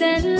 that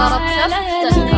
ضربت شفت